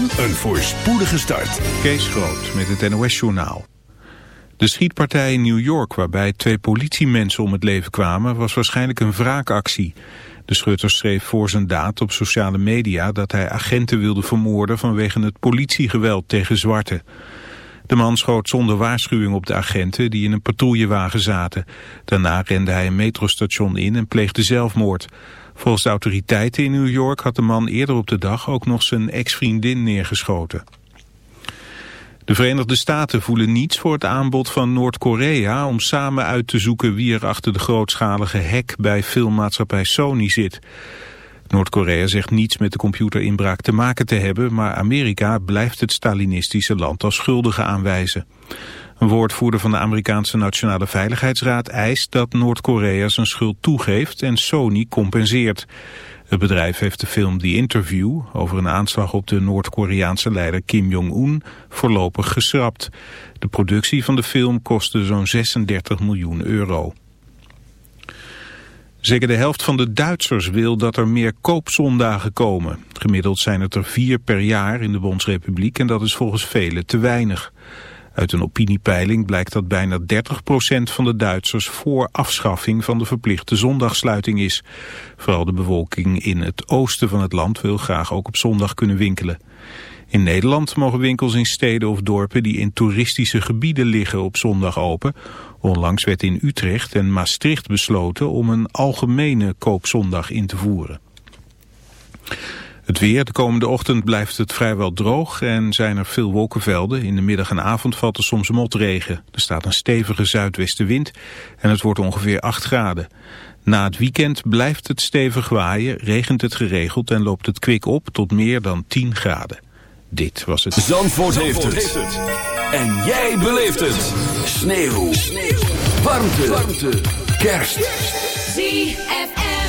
een voorspoedige start. Kees Groot met het NOS-journaal. De schietpartij in New York waarbij twee politiemensen om het leven kwamen... was waarschijnlijk een wraakactie. De schutter schreef voor zijn daad op sociale media... dat hij agenten wilde vermoorden vanwege het politiegeweld tegen zwarten. De man schoot zonder waarschuwing op de agenten die in een patrouillewagen zaten. Daarna rende hij een metrostation in en pleegde zelfmoord. Volgens de autoriteiten in New York had de man eerder op de dag ook nog zijn ex-vriendin neergeschoten. De Verenigde Staten voelen niets voor het aanbod van Noord-Korea om samen uit te zoeken wie er achter de grootschalige hack bij filmmaatschappij Sony zit. Noord-Korea zegt niets met de computerinbraak te maken te hebben, maar Amerika blijft het Stalinistische land als schuldige aanwijzen. Een woordvoerder van de Amerikaanse Nationale Veiligheidsraad eist dat Noord-Korea zijn schuld toegeeft en Sony compenseert. Het bedrijf heeft de film The Interview over een aanslag op de Noord-Koreaanse leider Kim Jong-un voorlopig geschrapt. De productie van de film kostte zo'n 36 miljoen euro. Zeker de helft van de Duitsers wil dat er meer koopzondagen komen. Gemiddeld zijn het er vier per jaar in de Bondsrepubliek en dat is volgens velen te weinig. Uit een opiniepeiling blijkt dat bijna 30% van de Duitsers voor afschaffing van de verplichte zondagsluiting is. Vooral de bevolking in het oosten van het land wil graag ook op zondag kunnen winkelen. In Nederland mogen winkels in steden of dorpen die in toeristische gebieden liggen op zondag open. Onlangs werd in Utrecht en Maastricht besloten om een algemene koopzondag in te voeren. Het weer, de komende ochtend blijft het vrijwel droog en zijn er veel wolkenvelden. In de middag en avond valt er soms motregen. Er staat een stevige zuidwestenwind en het wordt ongeveer 8 graden. Na het weekend blijft het stevig waaien, regent het geregeld en loopt het kwik op tot meer dan 10 graden. Dit was het. Zandvoort, heeft, het. En jij beleeft het. Sneeuw. Sneeuw. Warmte. Warmte. Kerst. ZFM.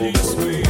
Holy Spirit.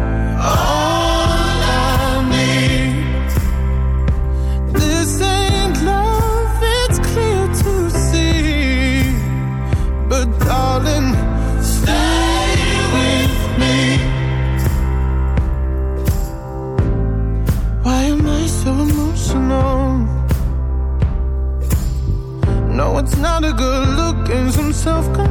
self control.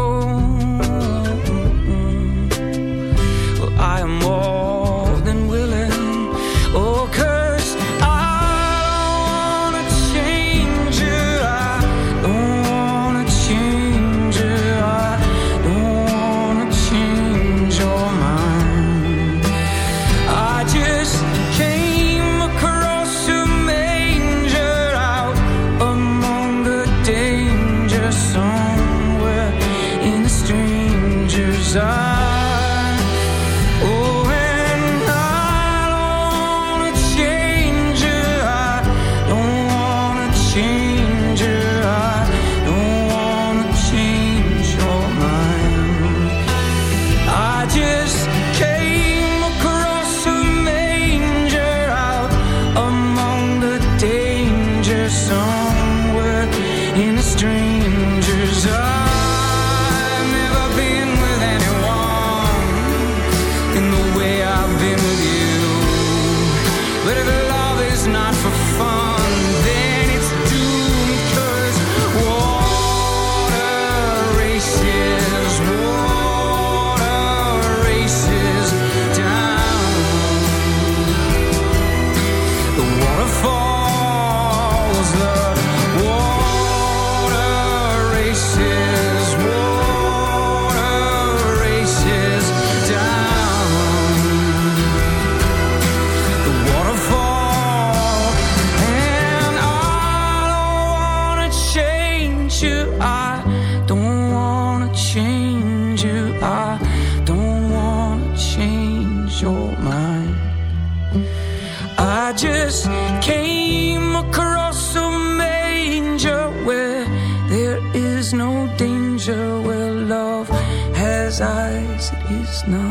No.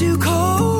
too cold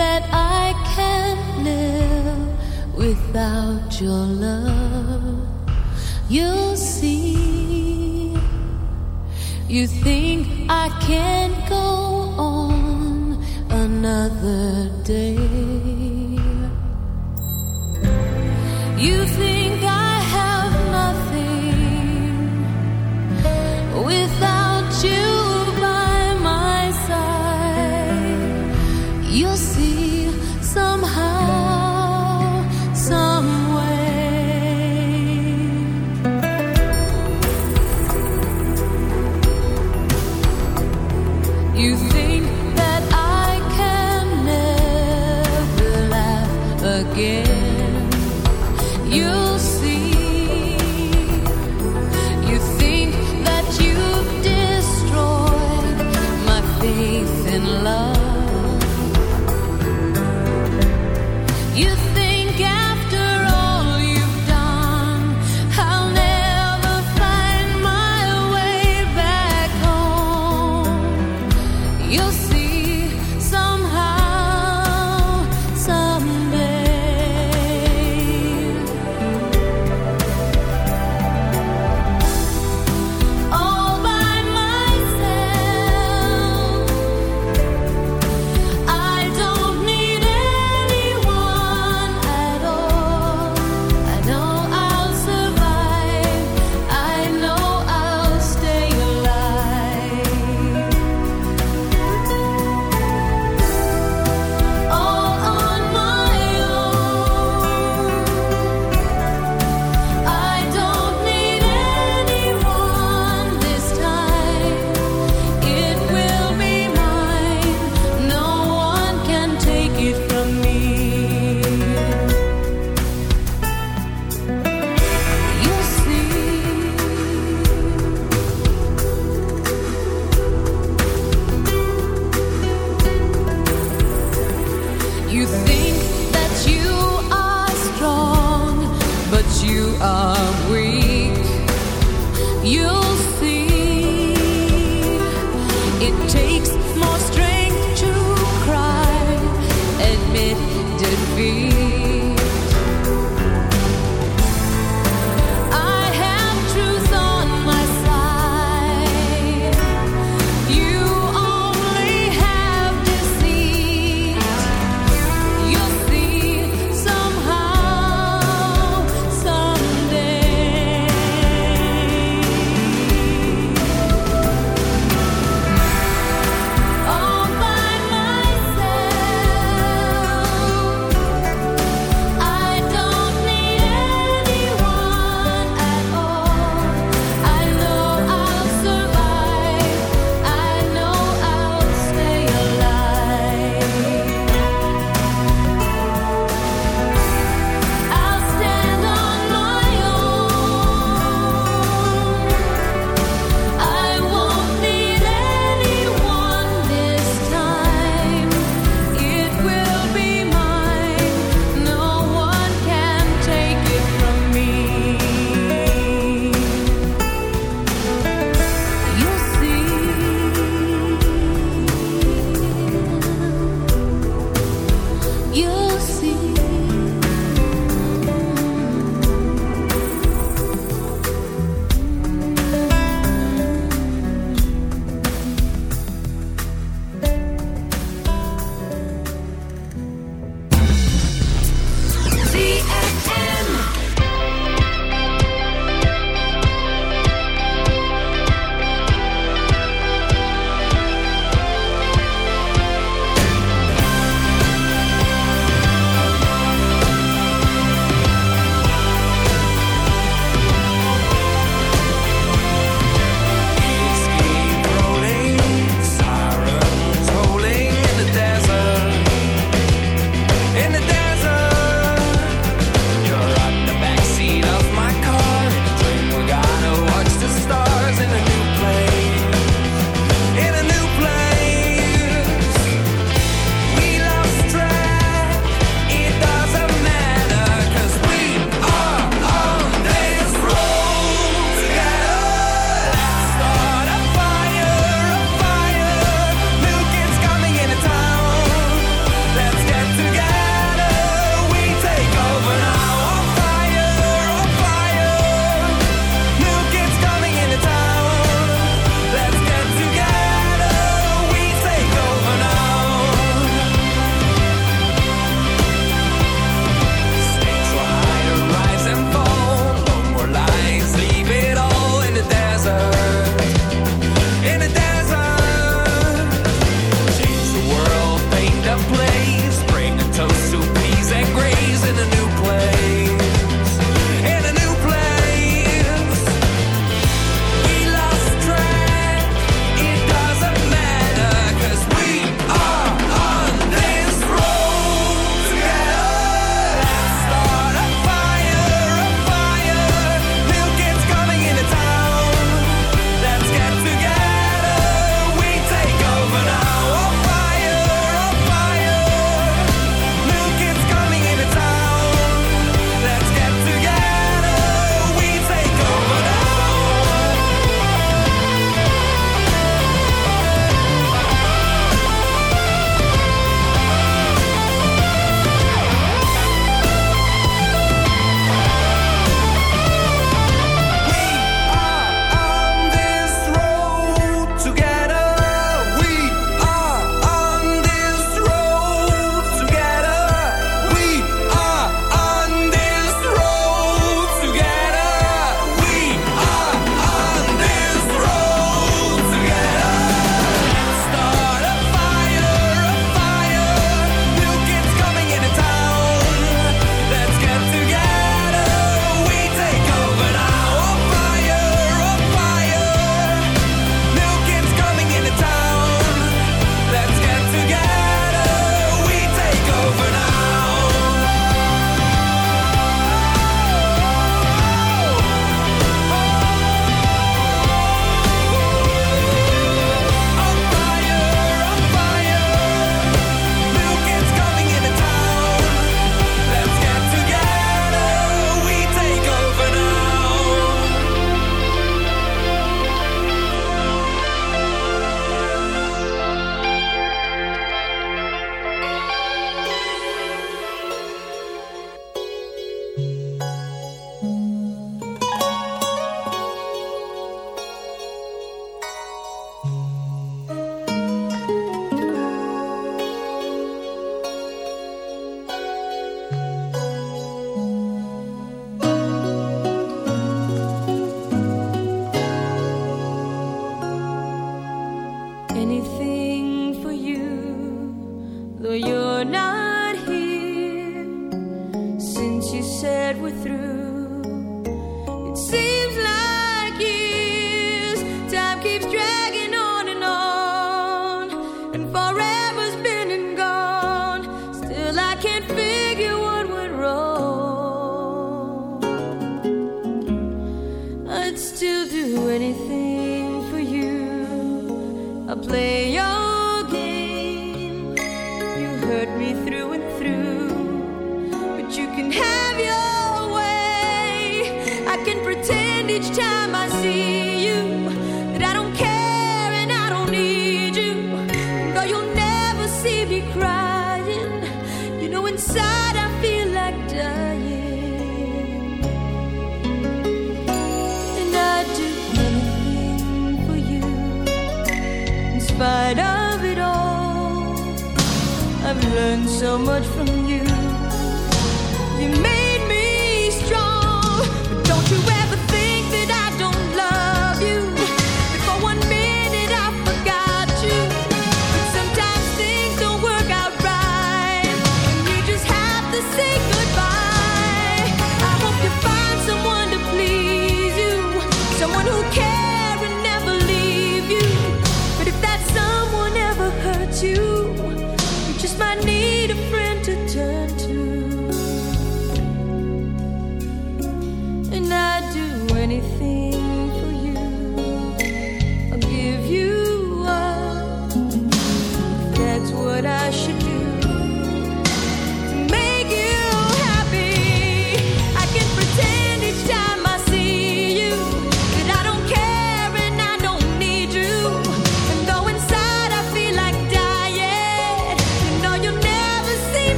That I can't live without your love? You'll see. You think I can't go on another day?